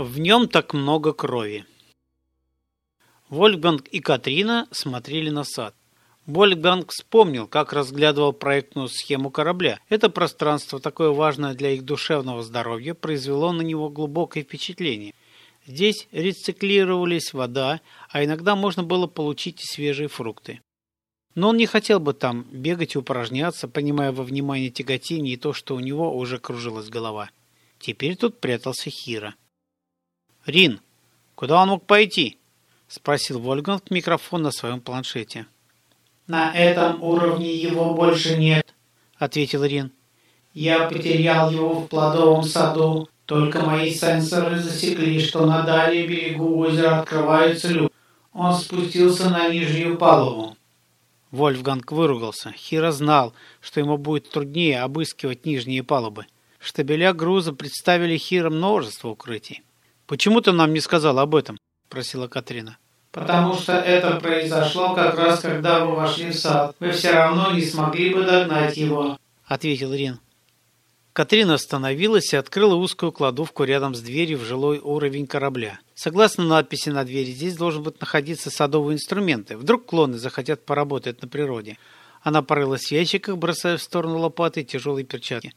В нем так много крови. Вольфганг и Катрина смотрели на сад. Вольфганг вспомнил, как разглядывал проектную схему корабля. Это пространство, такое важное для их душевного здоровья, произвело на него глубокое впечатление. Здесь рециклировались вода, а иногда можно было получить и свежие фрукты. Но он не хотел бы там бегать и упражняться, понимая во внимание тяготение и то, что у него уже кружилась голова. Теперь тут прятался Хира. «Рин, куда он мог пойти?» – спросил Вольганг микрофон на своем планшете. «На этом уровне его больше нет», – ответил Рин. «Я потерял его в плодовом саду. Только мои сенсоры засекли, что на дальнем берегу озера открывается люк. Он спустился на нижнюю палубу. Вольфганг выругался. Хира знал, что ему будет труднее обыскивать нижние палубы. Штабеля груза представили Хира множество укрытий. «Почему ты нам не сказал об этом?» – просила Катрина. «Потому что это произошло как раз, когда вы вошли в сад. Вы все равно не смогли бы догнать его», – ответил Рин. Катрина остановилась и открыла узкую кладовку рядом с дверью в жилой уровень корабля. Согласно надписи на двери, здесь должен быть находиться садовые инструменты. Вдруг клоны захотят поработать на природе. Она порылась в ящиках, бросая в сторону лопаты и тяжелые перчатки.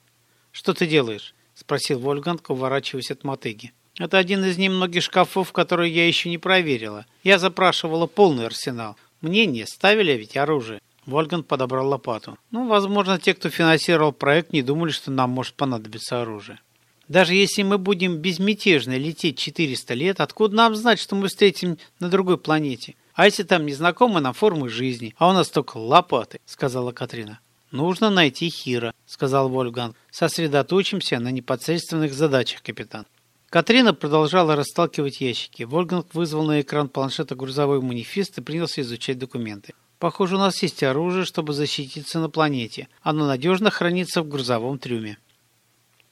«Что ты делаешь?» – спросил Вольганг, уворачиваясь от мотыги. «Это один из немногих шкафов, которые я еще не проверила. Я запрашивала полный арсенал. Мне не ставили ведь оружие». Вольган подобрал лопату. Ну, возможно, те, кто финансировал проект, не думали, что нам может понадобиться оружие. Даже если мы будем безмятежно лететь 400 лет, откуда нам знать, что мы встретим на другой планете? А если там незнакомые нам формы жизни, а у нас только лопаты, сказала Катрина. Нужно найти Хира, сказал Вольфганг. Сосредоточимся на непосредственных задачах, капитан. Катрина продолжала расталкивать ящики. Вольганг вызвал на экран планшета грузовой манифест и принялся изучать документы. Похоже, у нас есть оружие, чтобы защититься на планете. Оно надежно хранится в грузовом трюме.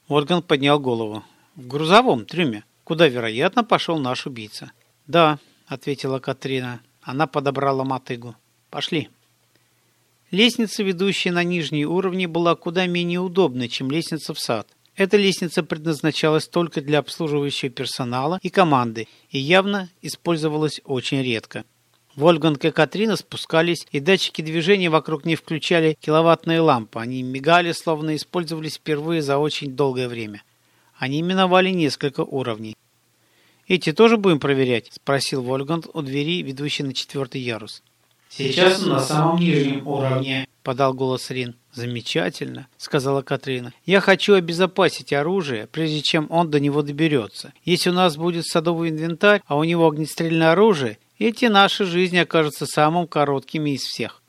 Орган поднял голову. В грузовом трюме, куда, вероятно, пошел наш убийца. Да, ответила Катрина. Она подобрала мотыгу. Пошли. Лестница, ведущая на нижние уровни, была куда менее удобной, чем лестница в сад. Эта лестница предназначалась только для обслуживающего персонала и команды и явно использовалась очень редко. Вольганг и Катрина спускались, и датчики движения вокруг них включали киловаттные лампы. Они мигали, словно использовались впервые за очень долгое время. Они миновали несколько уровней. «Эти тоже будем проверять?» – спросил Вольганг у двери, ведущей на четвертый ярус. «Сейчас на самом нижнем уровне», – подал голос Рин. «Замечательно», — сказала Катрина. «Я хочу обезопасить оружие, прежде чем он до него доберется. Если у нас будет садовый инвентарь, а у него огнестрельное оружие, эти наши жизни окажутся самым короткими из всех.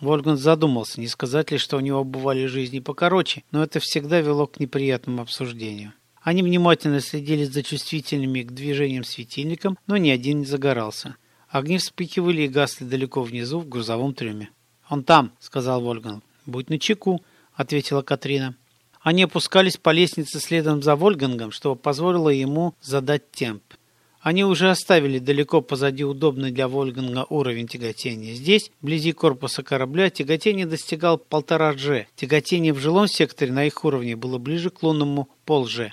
Вольган задумался, не сказать ли, что у него бывали жизни покороче, но это всегда вело к неприятному обсуждению. Они внимательно следили за чувствительными к движениям светильником, но ни один не загорался. Огни вспыхивали и гасли далеко внизу в грузовом трюме. «Он там», — сказал Вольган. «Будь начеку», — ответила Катрина. Они опускались по лестнице следом за Вольгангом, что позволило ему задать темп. Они уже оставили далеко позади удобный для Вольганга уровень тяготения. Здесь, вблизи корпуса корабля, тяготение достигал полтора G. Тяготение в жилом секторе на их уровне было ближе к лунному пол G.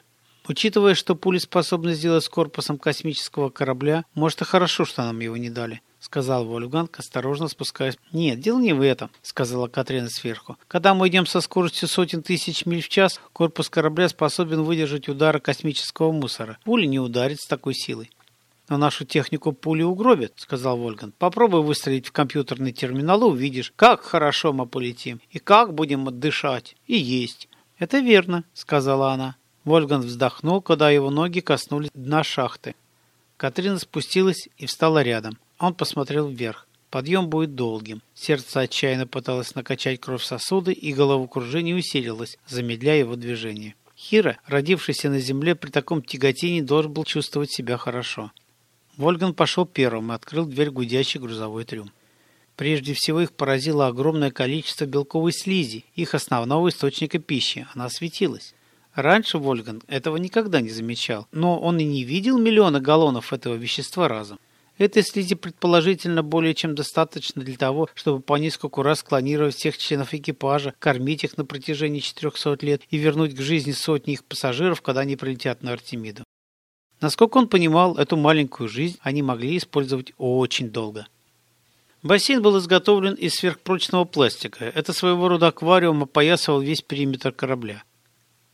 Учитывая, что пули способны сделать с корпусом космического корабля, может и хорошо, что нам его не дали, сказал Вольфганг, осторожно спускаясь. Нет, дело не в этом, сказала Катрина сверху. Когда мы идем со скоростью сотен тысяч миль в час, корпус корабля способен выдержать удары космического мусора. Пуля не ударит с такой силой. «Но нашу технику пули угробят», — сказал Вольган. «Попробуй выстрелить в компьютерный терминал, увидишь, как хорошо мы полетим, и как будем дышать, и есть». «Это верно», — сказала она. Вольган вздохнул, когда его ноги коснулись дна шахты. Катрина спустилась и встала рядом. Он посмотрел вверх. Подъем будет долгим. Сердце отчаянно пыталось накачать кровь сосуды, и головокружение усилилось, замедляя его движение. Хира, родившийся на земле при таком тяготении, должен был чувствовать себя хорошо. Вольган пошел первым и открыл дверь гудящий грузовой трюм. Прежде всего их поразило огромное количество белковой слизи, их основного источника пищи. Она светилась. Раньше Вольган этого никогда не замечал, но он и не видел миллиона галлонов этого вещества разом. Этой слизи предположительно более чем достаточно для того, чтобы по нескольку раз клонировать всех членов экипажа, кормить их на протяжении 400 лет и вернуть к жизни сотни их пассажиров, когда они прилетят на Артемиду. Насколько он понимал, эту маленькую жизнь они могли использовать очень долго. Бассейн был изготовлен из сверхпрочного пластика. Это своего рода аквариум опоясывал весь периметр корабля.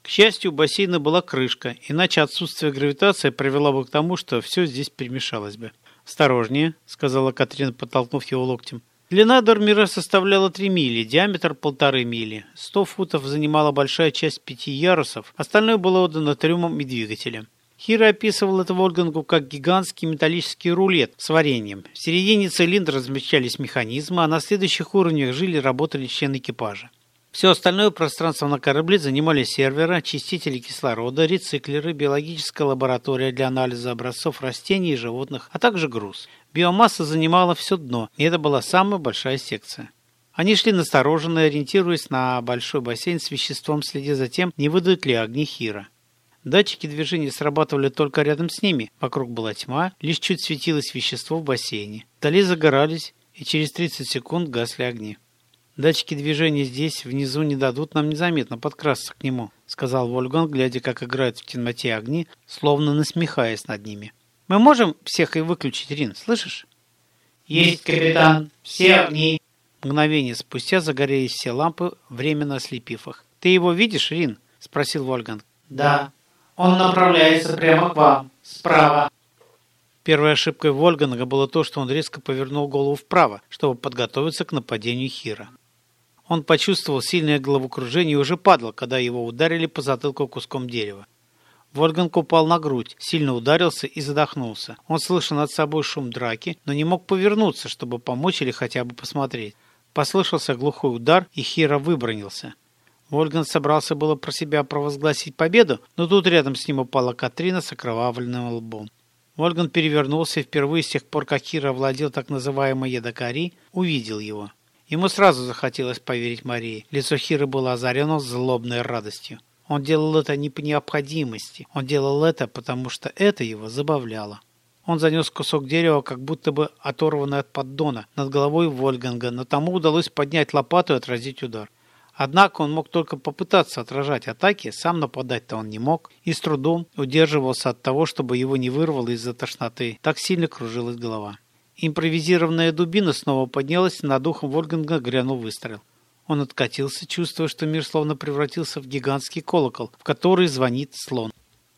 К счастью, у бассейна была крышка, иначе отсутствие гравитации привело бы к тому, что все здесь перемешалось бы. «Осторожнее», — сказала Катрина, подтолкнув его локтем. Длина Дормира составляла 3 мили, диаметр полторы мили. 100 футов занимала большая часть пяти ярусов, остальное было отдано трюмом и двигателям. Хиро описывал это Вольгангу как гигантский металлический рулет с вареньем. В середине цилиндра размещались механизмы, а на следующих уровнях жили и работали члены экипажа. Все остальное пространство на корабле занимали серверы, очистители кислорода, рециклеры, биологическая лаборатория для анализа образцов растений и животных, а также груз. Биомасса занимала все дно, и это была самая большая секция. Они шли настороженно, ориентируясь на большой бассейн с веществом, следя за тем, не выдают ли огни Хира. Датчики движения срабатывали только рядом с ними. Вокруг была тьма, лишь чуть светилось вещество в бассейне. Вдали загорались, и через 30 секунд гасли огни. «Датчики движения здесь, внизу, не дадут нам незаметно подкрасться к нему», сказал Вольган, глядя, как играют в темноте огни, словно насмехаясь над ними. «Мы можем всех и выключить, Рин, слышишь?» «Есть, капитан! Все огни!» Мгновение спустя загорелись все лампы, временно ослепив их. «Ты его видишь, Рин?» – спросил Вольган. «Да. Он направляется прямо к вам. Справа». Первой ошибкой Вольганга было то, что он резко повернул голову вправо, чтобы подготовиться к нападению Хира. Он почувствовал сильное головокружение и уже падал, когда его ударили по затылку куском дерева. Вольганг упал на грудь, сильно ударился и задохнулся. Он слышал над собой шум драки, но не мог повернуться, чтобы помочь или хотя бы посмотреть. Послышался глухой удар, и Хира выбронился. Вольган собрался было про себя провозгласить победу, но тут рядом с ним упала Катрина с окровавленным лбом. Вольган перевернулся и впервые с тех пор, как Хира владел так называемой едокари, увидел его. Ему сразу захотелось поверить Марии. Лицо Хиры было озарено злобной радостью. Он делал это не по необходимости. Он делал это, потому что это его забавляло. Он занес кусок дерева, как будто бы оторванный от поддона, над головой Вольганга, но тому удалось поднять лопату и отразить удар. Однако он мог только попытаться отражать атаки, сам нападать-то он не мог, и с трудом удерживался от того, чтобы его не вырвало из-за тошноты. Так сильно кружилась голова. Импровизированная дубина снова поднялась, и над ухом Вольганга грянул выстрел. Он откатился, чувствуя, что мир словно превратился в гигантский колокол, в который звонит слон.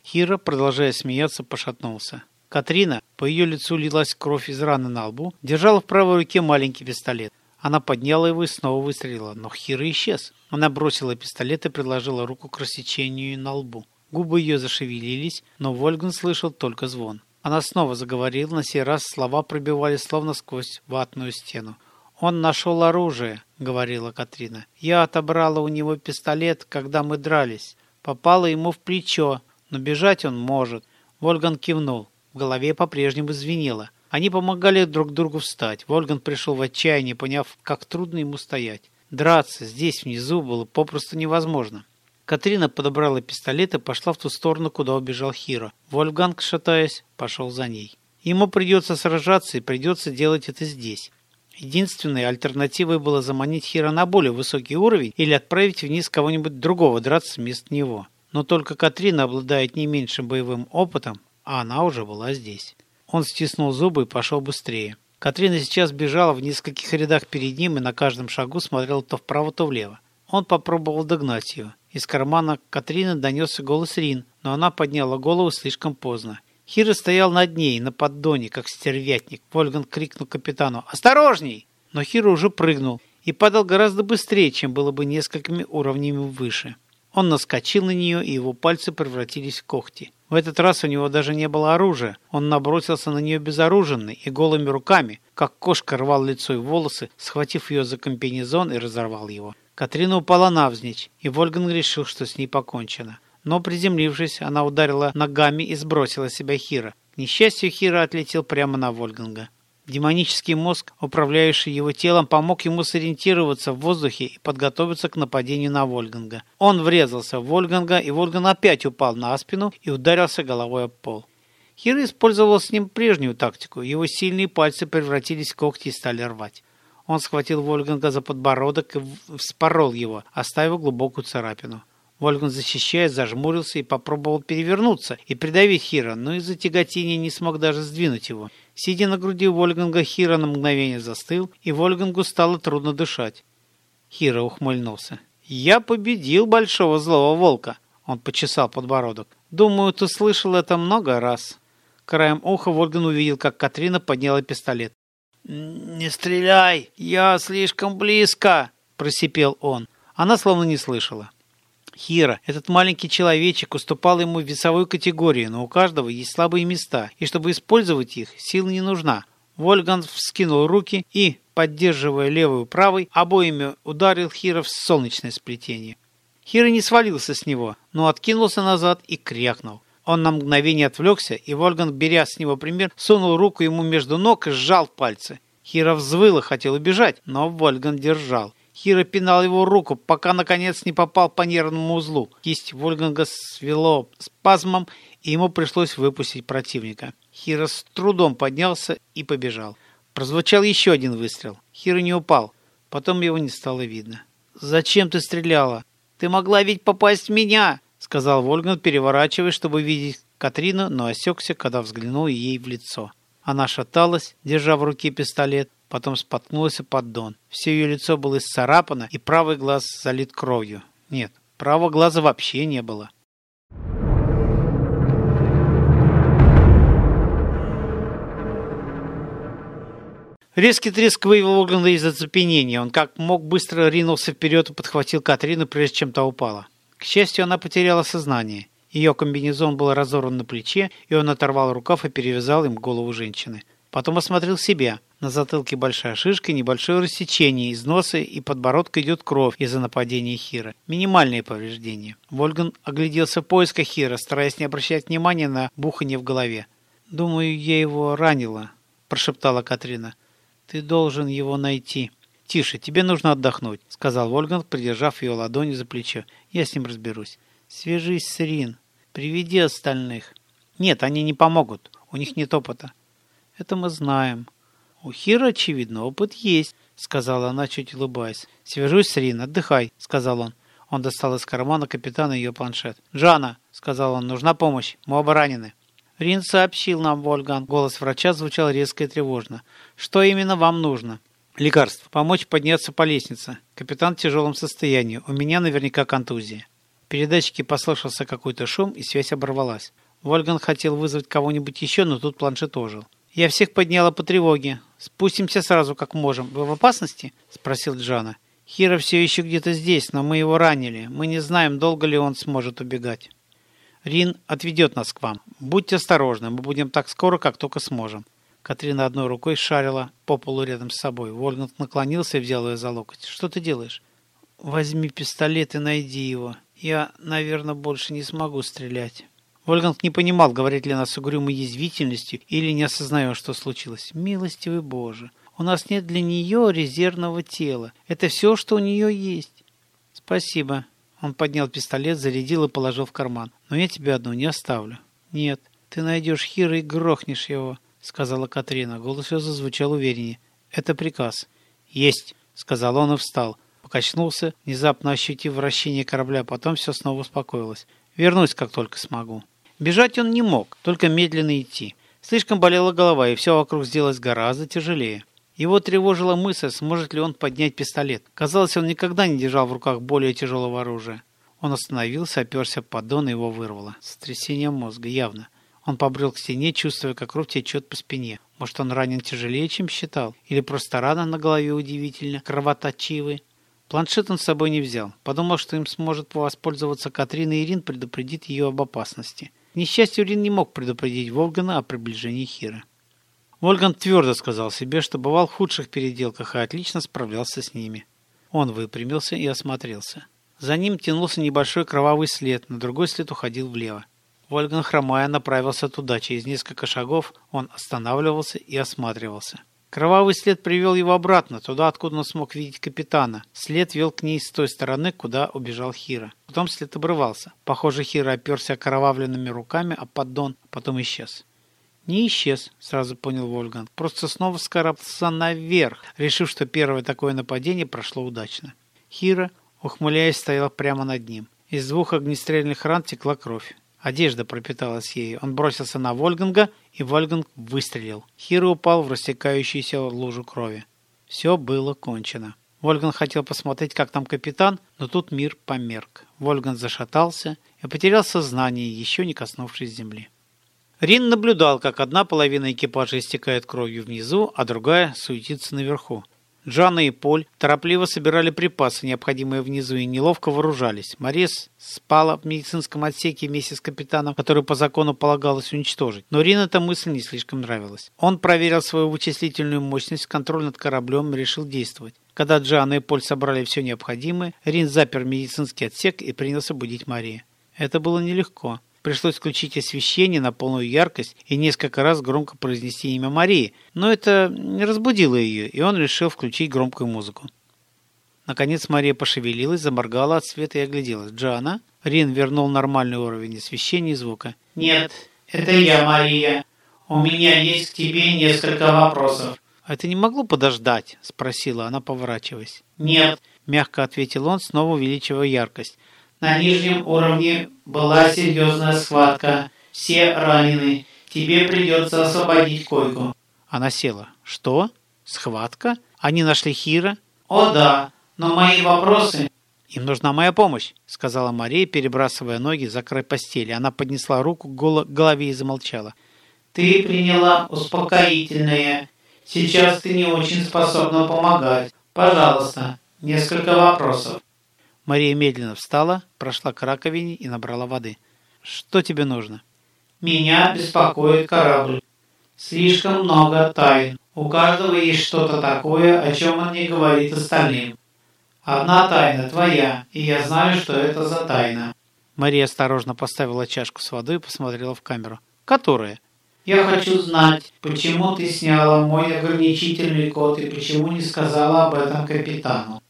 Хира, продолжая смеяться, пошатнулся. Катрина, по ее лицу лилась кровь из раны на лбу, держала в правой руке маленький пистолет. Она подняла его и снова выстрелила, но Хира исчез. Она бросила пистолет и приложила руку к рассечению на лбу. Губы ее зашевелились, но Вольган слышал только звон. Она снова заговорила, на сей раз слова пробивались словно сквозь ватную стену. «Он нашел оружие», — говорила Катрина. «Я отобрала у него пистолет, когда мы дрались. Попала ему в плечо, но бежать он может». Вольган кивнул. В голове по-прежнему звенело. Они помогали друг другу встать. Вольган пришел в отчаяние, поняв, как трудно ему стоять. Драться здесь, внизу, было попросту невозможно. Катрина подобрала пистолет и пошла в ту сторону, куда убежал Хиро. Вольфганг, шатаясь, пошел за ней. Ему придется сражаться и придется делать это здесь. Единственной альтернативой было заманить Хиро на более высокий уровень или отправить вниз кого-нибудь другого драться вместо него. Но только Катрина обладает не меньшим боевым опытом, а она уже была здесь. Он стиснул зубы и пошел быстрее. Катрина сейчас бежала в нескольких рядах перед ним и на каждом шагу смотрела то вправо, то влево. Он попробовал догнать ее. Из кармана Катрины донесся голос Рин, но она подняла голову слишком поздно. Хира стоял над ней, на поддоне, как стервятник. Вольган крикнул капитану «Осторожней!» Но Хира уже прыгнул и падал гораздо быстрее, чем было бы несколькими уровнями выше. Он наскочил на нее, и его пальцы превратились в когти. В этот раз у него даже не было оружия. Он набросился на нее безоруженный и голыми руками, как кошка рвал лицо и волосы, схватив ее за комбинезон и разорвал его. Катрина упала навзничь, и Вольган решил, что с ней покончено. Но, приземлившись, она ударила ногами и сбросила себя Хира. К несчастью, Хира отлетел прямо на Вольганга. Демонический мозг, управляющий его телом, помог ему сориентироваться в воздухе и подготовиться к нападению на Вольганга. Он врезался в Вольганга, и Вольган опять упал на спину и ударился головой об пол. Хира использовал с ним прежнюю тактику. Его сильные пальцы превратились в когти и стали рвать. Он схватил Вольганга за подбородок и вспорол его, оставив глубокую царапину. Вольган, защищаясь, зажмурился и попробовал перевернуться и придавить Хира, но из-за тяготения не смог даже сдвинуть его. Сидя на груди Вольганга, Хира на мгновение застыл, и Вольгангу стало трудно дышать. Хира ухмыльнулся. «Я победил большого злого волка!» Он почесал подбородок. «Думаю, ты слышал это много раз». Краем уха Вольган увидел, как Катрина подняла пистолет. «Не стреляй! Я слишком близко!» – просипел он. Она словно не слышала. Хира, этот маленький человечек, уступал ему в весовую категорию, но у каждого есть слабые места, и чтобы использовать их, сил не нужна. Вольган вскинул руки и, поддерживая левую правой, обоими ударил Хира в солнечное сплетение. Хира не свалился с него, но откинулся назад и крякнул. Он на мгновение отвлекся, и Вольган, беря с него пример, сунул руку ему между ног и сжал пальцы. Хира взвыл и хотел убежать, но Вольган держал. Хира пинал его руку, пока, наконец, не попал по нервному узлу. Кисть Вольганга свело спазмом, и ему пришлось выпустить противника. Хира с трудом поднялся и побежал. Прозвучал еще один выстрел. Хира не упал. Потом его не стало видно. «Зачем ты стреляла? Ты могла ведь попасть в меня!» Сказал Вольган, переворачиваясь, чтобы видеть Катрину, но осекся, когда взглянул ей в лицо. Она шаталась, держа в руке пистолет, потом споткнулась о поддон. Все ее лицо было исцарапано, и правый глаз залит кровью. Нет, правого глаза вообще не было. Резкий треск вывел Огранда из оцепенения. Он как мог быстро ринулся вперед и подхватил Катрину, прежде чем та упала. К счастью, она потеряла сознание. Ее комбинезон был разорван на плече, и он оторвал рукав и перевязал им голову женщины. Потом осмотрел себя. На затылке большая шишка, небольшое рассечение, из носа и подбородка идет кровь из-за нападения Хира. Минимальные повреждения. Вольган огляделся в поисках Хира, стараясь не обращать внимания на бухание в голове. «Думаю, я его ранила», – прошептала Катрина. «Ты должен его найти». «Тише, тебе нужно отдохнуть», – сказал Вольган, придержав ее ладонью за плечо. «Я с ним разберусь». «Свяжись с Рин. Приведи остальных». «Нет, они не помогут. У них нет опыта». Это мы знаем. У Хира, очевидно, опыт есть, сказала она, чуть улыбаясь. Свяжусь с Рин, отдыхай, сказал он. Он достал из кармана капитана ее планшет. «Джана!» — сказал он. «Нужна помощь. Мы оба ранены». «Рин сообщил нам, Вольган». Голос врача звучал резко и тревожно. «Что именно вам нужно?» «Лекарство. Помочь подняться по лестнице. Капитан в тяжелом состоянии. У меня наверняка контузия». В передатчике послышался какой-то шум, и связь оборвалась. Вольган хотел вызвать кого-нибудь еще, но тут планшет ожил. «Я всех подняла по тревоге. Спустимся сразу, как можем. Вы в опасности?» – спросил Джана. «Хира все еще где-то здесь, но мы его ранили. Мы не знаем, долго ли он сможет убегать». «Рин отведет нас к вам. Будьте осторожны, мы будем так скоро, как только сможем». Катрина одной рукой шарила по полу рядом с собой. Вольгант наклонился и взял ее за локоть. «Что ты делаешь?» «Возьми пистолет и найди его. Я, наверное, больше не смогу стрелять». Вольганг не понимал, говорит ли она с угрюмой язвительностью или не осознает, что случилось. «Милостивый Боже, у нас нет для нее резервного тела. Это все, что у нее есть». «Спасибо». Он поднял пистолет, зарядил и положил в карман. «Но я тебя одну не оставлю». «Нет, ты найдешь Хира и грохнешь его», — сказала Катрина. Голос ее зазвучал увереннее. «Это приказ». «Есть», — сказал он и встал. Покачнулся, внезапно ощутив вращение корабля, потом все снова успокоилось. «Вернусь, как только смогу». Бежать он не мог, только медленно идти. Слишком болела голова, и все вокруг сделалось гораздо тяжелее. Его тревожила мысль, сможет ли он поднять пистолет. Казалось, он никогда не держал в руках более тяжелого оружия. Он остановился, оперся поддон и его вырвало. Сотрясение мозга, явно. Он побрел к стене, чувствуя, как кровь течет по спине. Может, он ранен тяжелее, чем считал? Или просто рана на голове удивительно, кровоточивый? Планшет он с собой не взял. Подумал, что им сможет воспользоваться Катрина и Ирин, предупредит ее об опасности. К несчастью, Рин не мог предупредить Волгана о приближении Хира. Вольган твердо сказал себе, что бывал в худших переделках и отлично справлялся с ними. Он выпрямился и осмотрелся. За ним тянулся небольшой кровавый след, на другой след уходил влево. Вольган, хромая, направился туда. Через несколько шагов он останавливался и осматривался. Кровавый след привел его обратно, туда, откуда он смог видеть капитана. След вел к ней с той стороны, куда убежал Хира. Потом след обрывался. Похоже, Хира оперся окровавленными руками а поддон, потом исчез. Не исчез, сразу понял Вольган. Просто снова скарабкался наверх, решив, что первое такое нападение прошло удачно. Хира, ухмыляясь, стоял прямо над ним. Из двух огнестрельных ран текла кровь. Одежда пропиталась ею. Он бросился на Вольганга, и Вольганг выстрелил. Хиро упал в растекающуюся лужу крови. Все было кончено. Вольган хотел посмотреть, как там капитан, но тут мир померк. Вольган зашатался и потерял сознание, еще не коснувшись земли. Рин наблюдал, как одна половина экипажа истекает кровью внизу, а другая суетится наверху. Джанна и Поль торопливо собирали припасы, необходимые внизу, и неловко вооружались. Марис спала в медицинском отсеке вместе с капитаном, который по закону полагалось уничтожить. Но Рин эта мысль не слишком нравилась. Он проверил свою вычислительную мощность, контроль над кораблем и решил действовать. Когда Джанна и Поль собрали все необходимое, Рин запер медицинский отсек и принялся будить Марию. Это было нелегко. Пришлось включить освещение на полную яркость и несколько раз громко произнести имя Марии, но это не разбудило ее, и он решил включить громкую музыку. Наконец Мария пошевелилась, заморгала от света и огляделась. «Джана?» Рин вернул нормальный уровень освещения и звука. «Нет, это я, Мария. У меня есть к тебе несколько вопросов». «А это не могло подождать?» – спросила она, поворачиваясь. «Нет», – мягко ответил он, снова увеличивая яркость. На нижнем уровне была серьезная схватка. Все ранены. Тебе придется освободить койку. Она села. Что? Схватка? Они нашли Хира? О да, но мои вопросы... «Им нужна моя помощь», — сказала Мария, перебрасывая ноги за край постели. Она поднесла руку к голове и замолчала. «Ты приняла успокоительное. Сейчас ты не очень способна помогать. Пожалуйста, несколько вопросов». Мария медленно встала, прошла к раковине и набрала воды. «Что тебе нужно?» «Меня беспокоит корабль. Слишком много тайн. У каждого есть что-то такое, о чем он не говорит остальным. Одна тайна твоя, и я знаю, что это за тайна». Мария осторожно поставила чашку с водой и посмотрела в камеру. «Которая?» «Я хочу знать, почему ты сняла мой ограничительный код и почему не сказала об этом капитану».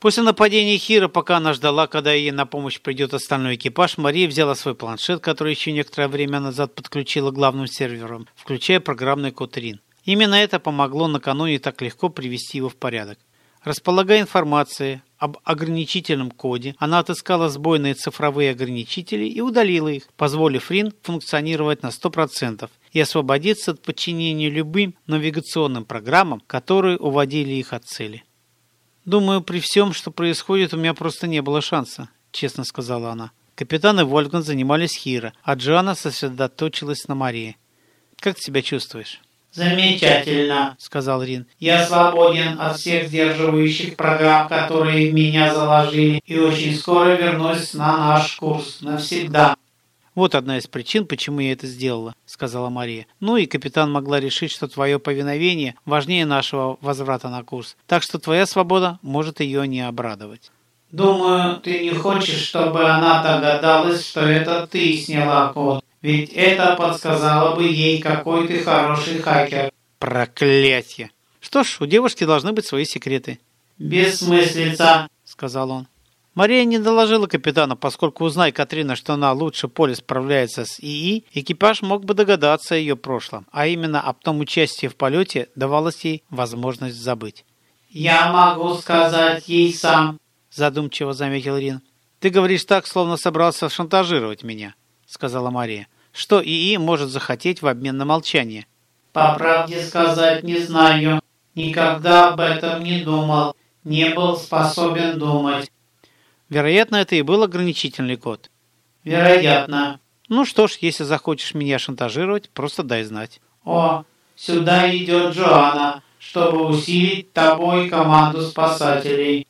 После нападения Хира, пока она ждала, когда ей на помощь придет остальной экипаж, Мария взяла свой планшет, который еще некоторое время назад подключила к главным серверам, включая программный код РИН. Именно это помогло накануне так легко привести его в порядок. Располагая информацией об ограничительном коде, она отыскала сбойные цифровые ограничители и удалила их, позволив РИН функционировать на 100% и освободиться от подчинения любым навигационным программам, которые уводили их от цели. «Думаю, при всем, что происходит, у меня просто не было шанса», — честно сказала она. Капитан и Вольган занимались Хира, а Джоанна сосредоточилась на Марии. «Как себя чувствуешь?» «Замечательно», — сказал Рин. «Я свободен от всех сдерживающих программ, которые меня заложили, и очень скоро вернусь на наш курс навсегда». «Вот одна из причин, почему я это сделала», — сказала Мария. «Ну и капитан могла решить, что твое повиновение важнее нашего возврата на курс, так что твоя свобода может ее не обрадовать». «Думаю, ты не хочешь, чтобы она догадалась, что это ты сняла код, ведь это подсказало бы ей, какой ты хороший хакер». «Проклятье!» «Что ж, у девушки должны быть свои секреты». «Бессмыслица», — сказал он. Мария не доложила капитану, поскольку, узнай Катрина, что она лучше Поля справляется с ИИ, экипаж мог бы догадаться о ее прошлом, а именно об том участии в полете давалось ей возможность забыть. «Я могу сказать ей сам», – задумчиво заметил Рин. «Ты говоришь так, словно собрался шантажировать меня», – сказала Мария. «Что ИИ может захотеть в обмен на молчание?» «По правде сказать не знаю. Никогда об этом не думал. Не был способен думать. Вероятно, это и был ограничительный код. Вероятно. Ну что ж, если захочешь меня шантажировать, просто дай знать. О, сюда идет Джоанна, чтобы усилить тобой команду спасателей.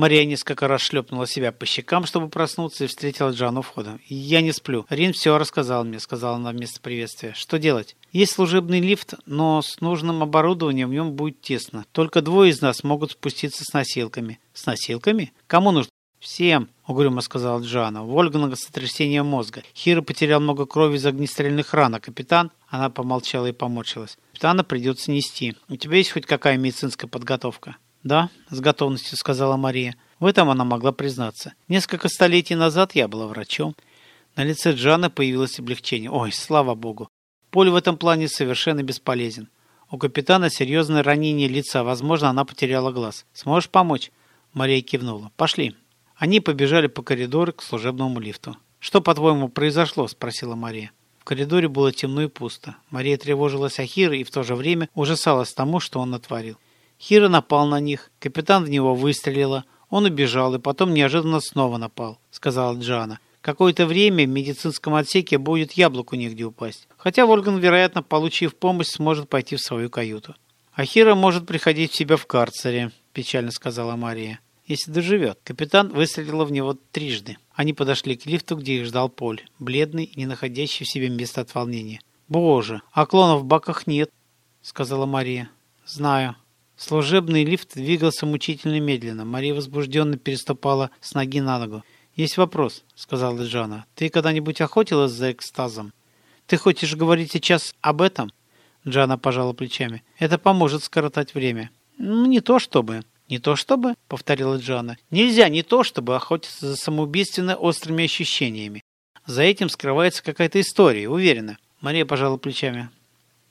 Мария несколько раз шлепнула себя по щекам, чтобы проснуться, и встретила Джану входом. «Я не сплю. Рин все рассказал мне», — сказала она вместо приветствия. «Что делать? Есть служебный лифт, но с нужным оборудованием в нем будет тесно. Только двое из нас могут спуститься с носилками». «С носилками? Кому нужно?» «Всем», — угрюмо сказала Джана. Вольгана сотрясение мозга. Хира потерял много крови из огнестрельных ран, а капитан... Она помолчала и поморщилась. «Капитана придется нести. У тебя есть хоть какая медицинская подготовка?» «Да», — с готовностью сказала Мария. В этом она могла признаться. Несколько столетий назад я была врачом. На лице Джана появилось облегчение. Ой, слава богу. Поль в этом плане совершенно бесполезен. У капитана серьезное ранение лица, возможно, она потеряла глаз. Сможешь помочь? Мария кивнула. Пошли. Они побежали по коридору к служебному лифту. «Что, по-твоему, произошло?» – спросила Мария. В коридоре было темно и пусто. Мария тревожилась о Хире и в то же время ужасалась тому, что он натворил. Хира напал на них, капитан в него выстрелила, он убежал и потом неожиданно снова напал, сказала Джана. Какое-то время в медицинском отсеке будет яблоку негде упасть. Хотя Вольган, вероятно, получив помощь, сможет пойти в свою каюту. А Хира может приходить в себя в карцере, печально сказала Мария. Если доживет. Капитан выстрелила в него трижды. Они подошли к лифту, где их ждал Поль, бледный не находящий в себе места от волнения. «Боже, а клонов в баках нет», — сказала Мария. «Знаю». Служебный лифт двигался мучительно медленно. Мария возбужденно переступала с ноги на ногу. «Есть вопрос», — сказала Джана. «Ты когда-нибудь охотилась за экстазом?» «Ты хочешь говорить сейчас об этом?» Джана пожала плечами. «Это поможет скоротать время». «Ну, не то чтобы». «Не то чтобы», — повторила Джана. «Нельзя не то чтобы охотиться за самоубийственно острыми ощущениями. За этим скрывается какая-то история, уверена». Мария пожала плечами.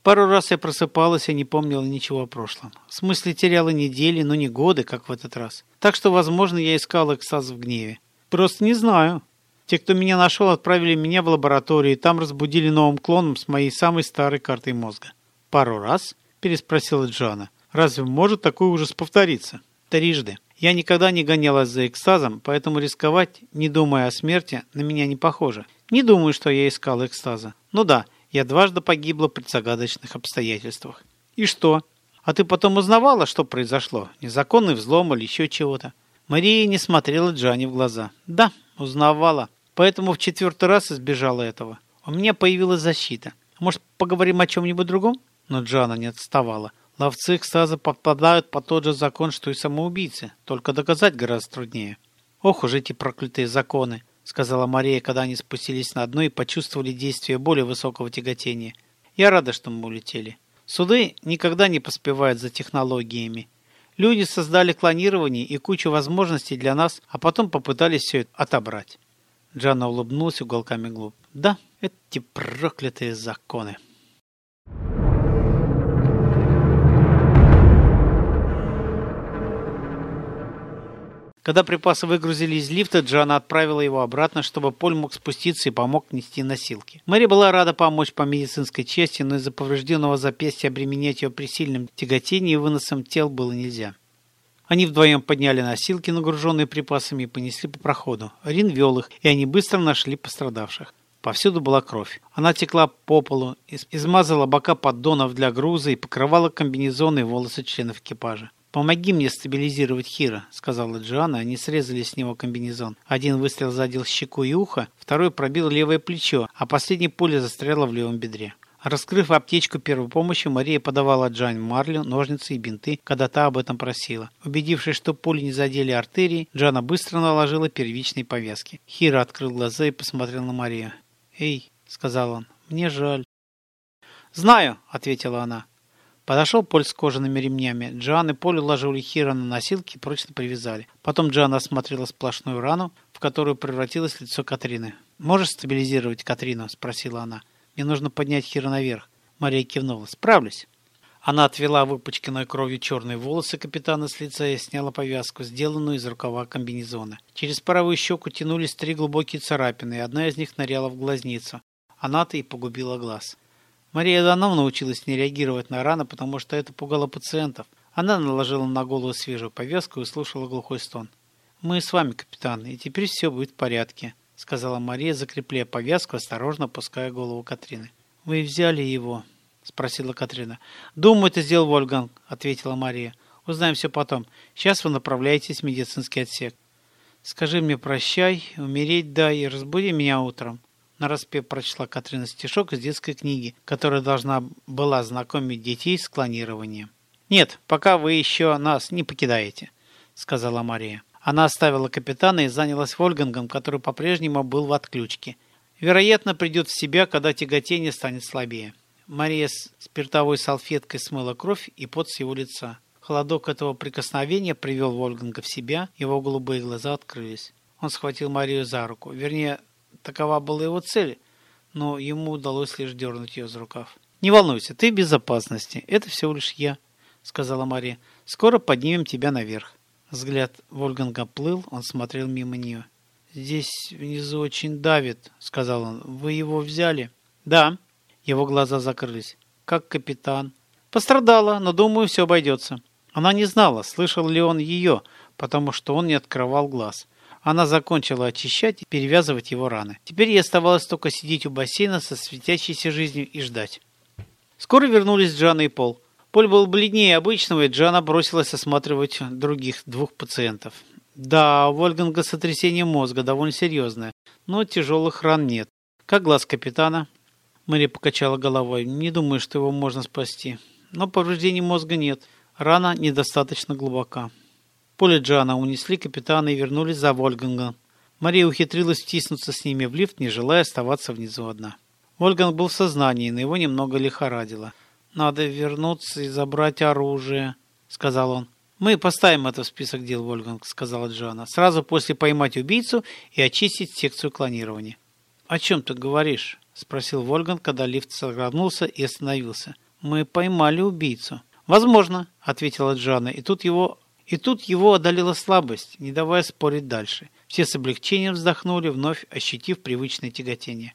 Пару раз я просыпалась и не помнила ничего о прошлом. В смысле, теряла недели, но не годы, как в этот раз. Так что, возможно, я искала экстаз в гневе. Просто не знаю. Те, кто меня нашел, отправили меня в лабораторию, и там разбудили новым клоном с моей самой старой картой мозга. «Пару раз?» – переспросила Джана. «Разве может такой ужас повториться?» «Трижды. Я никогда не гонялась за экстазом, поэтому рисковать, не думая о смерти, на меня не похоже. Не думаю, что я искала экстаза. Ну да, – я дважды погибла при загадочных обстоятельствах. И что? А ты потом узнавала, что произошло? Незаконный взлом или еще чего-то? Мария не смотрела Джани в глаза. Да, узнавала. Поэтому в четвертый раз избежала этого. У меня появилась защита. Может, поговорим о чем-нибудь другом? Но Джана не отставала. Ловцы экстаза попадают по тот же закон, что и самоубийцы. Только доказать гораздо труднее. Ох уж эти проклятые законы сказала Мария, когда они спустились на дно и почувствовали действие более высокого тяготения. Я рада, что мы улетели. Суды никогда не поспевают за технологиями. Люди создали клонирование и кучу возможностей для нас, а потом попытались все это отобрать. Джанна улыбнулась уголками глуп. Да, эти проклятые законы. Когда припасы выгрузили из лифта, Джана отправила его обратно, чтобы Поль мог спуститься и помог нести носилки. Мэри была рада помочь по медицинской части, но из-за поврежденного запястья обременять ее при сильном тяготении и выносом тел было нельзя. Они вдвоем подняли носилки, нагруженные припасами, и понесли по проходу. Рин вел их, и они быстро нашли пострадавших. Повсюду была кровь. Она текла по полу, измазала бока поддонов для груза и покрывала комбинезоны и волосы членов экипажа. «Помоги мне стабилизировать Хира», — сказала Джоанна. Они срезали с него комбинезон. Один выстрел задел щеку и ухо, второй пробил левое плечо, а последний пуля застряла в левом бедре. Раскрыв аптечку первой помощи, Мария подавала Джан марлю, ножницы и бинты, когда та об этом просила. Убедившись, что пули не задели артерии, Джана быстро наложила первичные повязки. Хира открыл глаза и посмотрел на Марию. «Эй», — сказал он, — «мне жаль». «Знаю», — ответила она. Подошел Поль с кожаными ремнями. Джоан и Поль уложили Хира на носилки и прочно привязали. Потом Джоан осмотрела сплошную рану, в которую превратилось лицо Катрины. «Можешь стабилизировать Катрину?» – спросила она. «Мне нужно поднять Хира наверх». Мария кивнула. «Справлюсь». Она отвела выпачканной кровью черные волосы капитана с лица и сняла повязку, сделанную из рукава комбинезона. Через правую щеку тянулись три глубокие царапины, и одна из них ныряла в глазницу. Она-то и погубила глаз. Мария давно научилась не реагировать на раны, потому что это пугало пациентов. Она наложила на голову свежую повязку и слушала глухой стон. «Мы с вами, капитан, и теперь все будет в порядке», — сказала Мария, закрепляя повязку, осторожно опуская голову Катрины. «Вы взяли его?» — спросила Катрина. «Думаю, это сделал Вольганг», — ответила Мария. «Узнаем все потом. Сейчас вы направляетесь в медицинский отсек. Скажи мне прощай, умереть дай и разбуди меня утром. Нараспев прочла Катрина стишок из детской книги, которая должна была знакомить детей с клонированием. «Нет, пока вы еще нас не покидаете», — сказала Мария. Она оставила капитана и занялась Вольгангом, который по-прежнему был в отключке. Вероятно, придет в себя, когда тяготение станет слабее. Мария с спиртовой салфеткой смыла кровь и пот с его лица. Холодок этого прикосновения привел Вольганга в себя, его голубые глаза открылись. Он схватил Марию за руку, вернее, Такова была его цель, но ему удалось лишь дернуть ее за рукав. «Не волнуйся, ты в безопасности. Это всего лишь я», — сказала Мария. «Скоро поднимем тебя наверх». Взгляд Вольганга плыл, он смотрел мимо нее. «Здесь внизу очень давит», — сказал он. «Вы его взяли?» «Да». Его глаза закрылись. «Как капитан?» «Пострадала, но, думаю, все обойдется». Она не знала, слышал ли он ее, потому что он не открывал глаз. Она закончила очищать и перевязывать его раны. Теперь ей оставалось только сидеть у бассейна со светящейся жизнью и ждать. Скоро вернулись Джана и Пол. Поль был бледнее обычного, и Джана бросилась осматривать других двух пациентов. Да, у Вольганга сотрясение мозга довольно серьезное, но тяжелых ран нет. Как глаз капитана? Мэри покачала головой. Не думаю, что его можно спасти. Но повреждений мозга нет. Рана недостаточно глубока. Поле Джана унесли капитана и вернулись за Вольгангом. Мария ухитрилась втиснуться с ними в лифт, не желая оставаться внизу одна. Вольганг был в сознании, но его немного лихорадило. «Надо вернуться и забрать оружие», — сказал он. «Мы поставим это в список дел, Вольганг», — сказала Джоанна. «Сразу после поймать убийцу и очистить секцию клонирования». «О чем ты говоришь?» — спросил Вольганг, когда лифт согнулся и остановился. «Мы поймали убийцу». «Возможно», — ответила Джоанна, и тут его и тут его одолела слабость, не давая спорить дальше. Все с облегчением вздохнули, вновь ощутив привычное тяготение.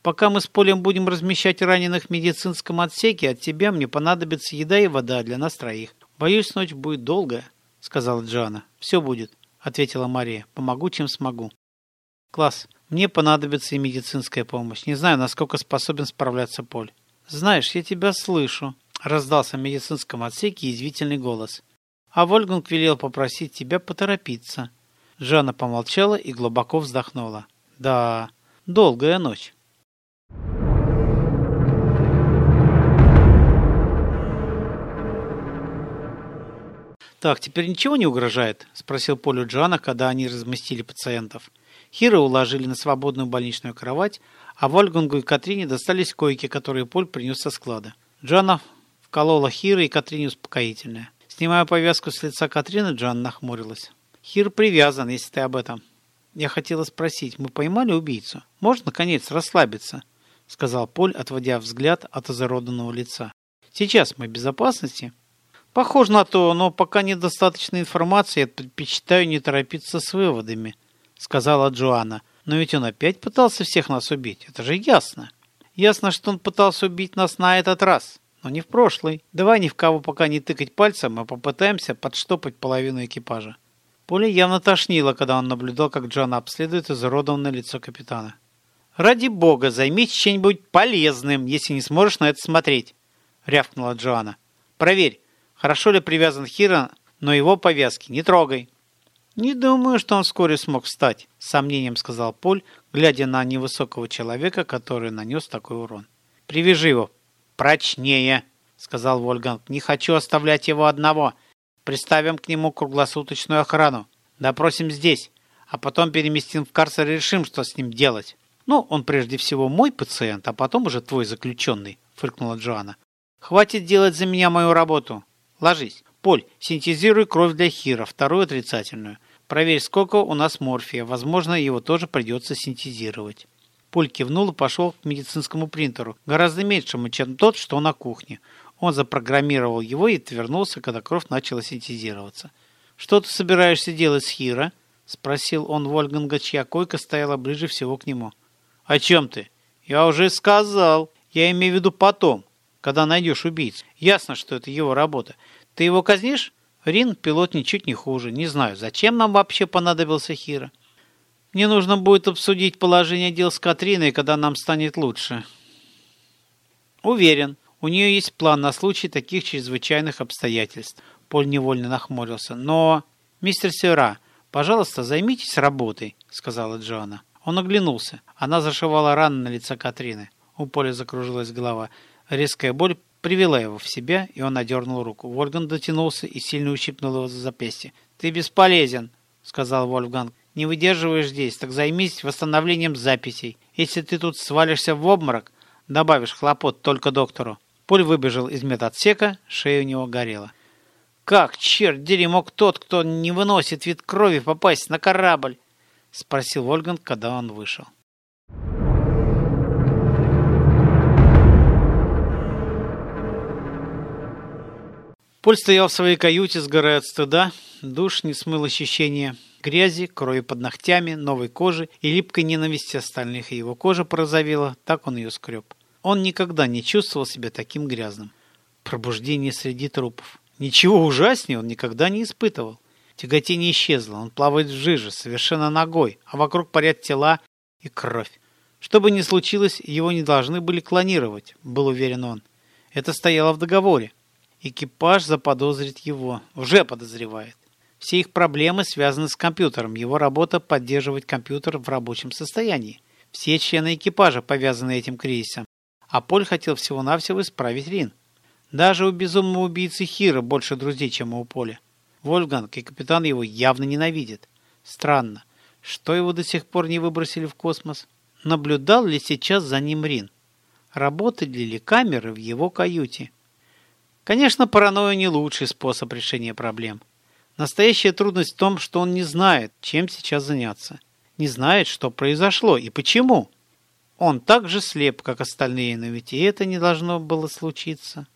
«Пока мы с Полем будем размещать раненых в медицинском отсеке, от тебя мне понадобится еда и вода для нас троих. Боюсь, ночь будет долгая», — сказала Джана. «Все будет», — ответила Мария. «Помогу, чем смогу». «Класс, мне понадобится и медицинская помощь. Не знаю, насколько способен справляться Поль». «Знаешь, я тебя слышу», — раздался в медицинском отсеке язвительный голос. А Вольганг велел попросить тебя поторопиться. Жанна помолчала и глубоко вздохнула. Да, долгая ночь. «Так, теперь ничего не угрожает?» – спросил Полю Джана, когда они разместили пациентов. Хира уложили на свободную больничную кровать, а Вольгангу и Катрине достались койки, которые Поль принес со склада. Джана вколола Хира и Катрине успокоительное. Снимая повязку с лица Катрины, Джан нахмурилась. Хир привязан, если ты об этом. Я хотела спросить, мы поймали убийцу? Можно, наконец, расслабиться? Сказал Поль, отводя взгляд от изуроданного лица. Сейчас мы в безопасности? Похоже на то, но пока недостаточно информации, я предпочитаю не торопиться с выводами, сказала Джоанна. Но ведь он опять пытался всех нас убить, это же ясно. Ясно, что он пытался убить нас на этот раз но не в прошлый. Давай ни в кого пока не тыкать пальцем, а попытаемся подштопать половину экипажа. Поле явно тошнило, когда он наблюдал, как Джон обследует изуродованное лицо капитана. «Ради бога, займись чем-нибудь полезным, если не сможешь на это смотреть», — рявкнула Джоанна. «Проверь, хорошо ли привязан Хира, но его повязки не трогай». «Не думаю, что он вскоре смог встать», — с сомнением сказал Поль, глядя на невысокого человека, который нанес такой урон. «Привяжи его, «Прочнее», — сказал Вольганг. «Не хочу оставлять его одного. Приставим к нему круглосуточную охрану. Допросим здесь, а потом переместим в карцер и решим, что с ним делать». «Ну, он прежде всего мой пациент, а потом уже твой заключенный», — фыркнула Джоанна. «Хватит делать за меня мою работу. Ложись. Поль, синтезируй кровь для Хира, вторую отрицательную. Проверь, сколько у нас морфия. Возможно, его тоже придется синтезировать». Поль кивнул и пошел к медицинскому принтеру, гораздо меньшему, чем тот, что на кухне. Он запрограммировал его и отвернулся, когда кровь начала синтезироваться. «Что ты собираешься делать с Хира?» — спросил он Вольганга, чья койка стояла ближе всего к нему. «О чем ты?» «Я уже сказал. Я имею в виду потом, когда найдешь убийцу. Ясно, что это его работа. Ты его казнишь?» Рин пилот ничуть не хуже. Не знаю, зачем нам вообще понадобился Хира. Мне нужно будет обсудить положение дел с Катриной, когда нам станет лучше. Уверен, у нее есть план на случай таких чрезвычайных обстоятельств. Поль невольно нахмурился. Но, мистер Сера, пожалуйста, займитесь работой, сказала Джоанна. Он оглянулся. Она зашивала рану на лице Катрины. У Поля закружилась голова. Резкая боль привела его в себя, и он одернул руку. Вольган дотянулся и сильно ущипнул его за запястье. «Ты бесполезен», — сказал Вольфганг. Не выдерживаешь здесь, так займись восстановлением записей. Если ты тут свалишься в обморок, добавишь хлопот только доктору. Поль выбежал из медотсека, шея у него горела. «Как, черт дери, мог тот, кто не выносит вид крови, попасть на корабль?» — спросил Вольган, когда он вышел. Поль стоял в своей каюте, сгорая от стыда. Душ не смыл ощущение грязи, крови под ногтями, новой кожи и липкой ненависти остальных, и его кожа порозовела, так он ее скреб. Он никогда не чувствовал себя таким грязным. Пробуждение среди трупов. Ничего ужаснее он никогда не испытывал. Тяготение исчезло, он плавает в жиже, совершенно ногой, а вокруг парят тела и кровь. Что бы ни случилось, его не должны были клонировать, был уверен он. Это стояло в договоре. Экипаж заподозрит его, уже подозревает. Все их проблемы связаны с компьютером, его работа – поддерживать компьютер в рабочем состоянии. Все члены экипажа повязаны этим кризисом. А Поль хотел всего-навсего исправить Рин. Даже у безумного убийцы Хира больше друзей, чем у Поля. Вольфганг и капитан его явно ненавидят. Странно, что его до сих пор не выбросили в космос? Наблюдал ли сейчас за ним Рин? Работали ли камеры в его каюте? Конечно, паранойя не лучший способ решения проблем. Настоящая трудность в том, что он не знает, чем сейчас заняться. Не знает, что произошло и почему. Он так же слеп, как остальные, но ведь и это не должно было случиться.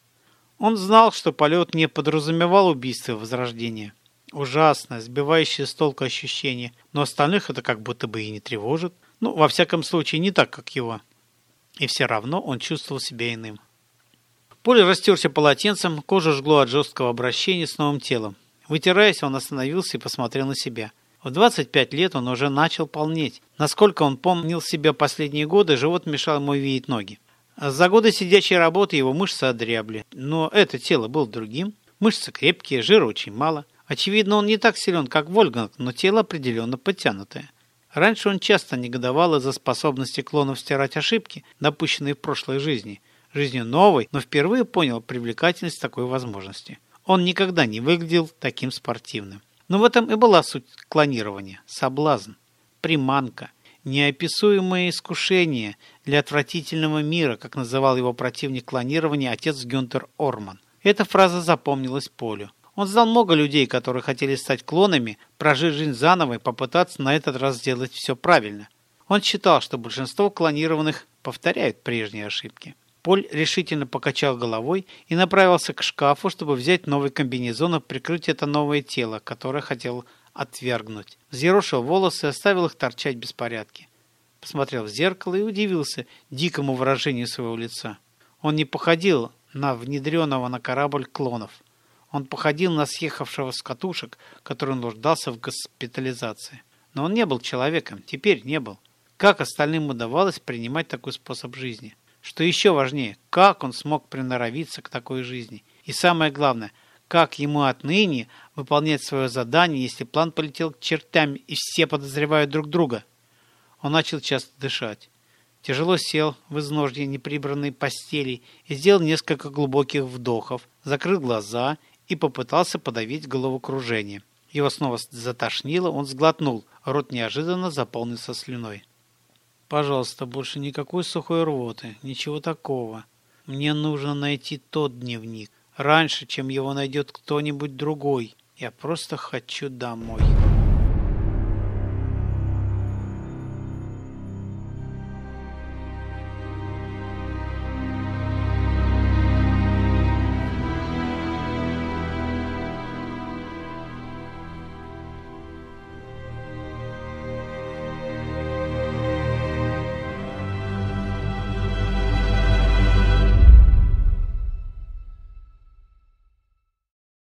Он знал, что полет не подразумевал убийство Возрождения. Ужасное, сбивающее с толку ощущение, но остальных это как будто бы и не тревожит. Ну, во всяком случае, не так, как его. И все равно он чувствовал себя иным. Поле растерся полотенцем, кожа жгло от жесткого обращения с новым телом. Вытираясь, он остановился и посмотрел на себя. В 25 лет он уже начал полнеть. Насколько он помнил себя последние годы, живот мешал ему видеть ноги. За годы сидячей работы его мышцы одрябли, но это тело было другим. Мышцы крепкие, жира очень мало. Очевидно, он не так силен, как Вольганг, но тело определенно подтянутое. Раньше он часто негодовал из-за способности клонов стирать ошибки, допущенные в прошлой жизни. Жизнью новой, но впервые понял привлекательность такой возможности. Он никогда не выглядел таким спортивным. Но в этом и была суть клонирования – соблазн, приманка, неописуемое искушение для отвратительного мира, как называл его противник клонирования отец Гюнтер Орман. Эта фраза запомнилась Полю. Он знал много людей, которые хотели стать клонами, прожить жизнь заново и попытаться на этот раз сделать все правильно. Он считал, что большинство клонированных повторяют прежние ошибки. Поль решительно покачал головой и направился к шкафу, чтобы взять новый комбинезон и прикрыть это новое тело, которое хотел отвергнуть. Взъерошил волосы и оставил их торчать в беспорядке. Посмотрел в зеркало и удивился дикому выражению своего лица. Он не походил на внедренного на корабль клонов. Он походил на съехавшего с катушек, который нуждался в госпитализации. Но он не был человеком, теперь не был. Как остальным удавалось принимать такой способ жизни? Что еще важнее, как он смог приноровиться к такой жизни? И самое главное, как ему отныне выполнять свое задание, если план полетел к чертям и все подозревают друг друга? Он начал часто дышать. Тяжело сел в изножье неприбранной постели и сделал несколько глубоких вдохов, закрыл глаза и попытался подавить головокружение. Его снова затошнило, он сглотнул, рот неожиданно заполнился слюной. Пожалуйста, больше никакой сухой рвоты, ничего такого. Мне нужно найти тот дневник, раньше, чем его найдет кто-нибудь другой. Я просто хочу домой.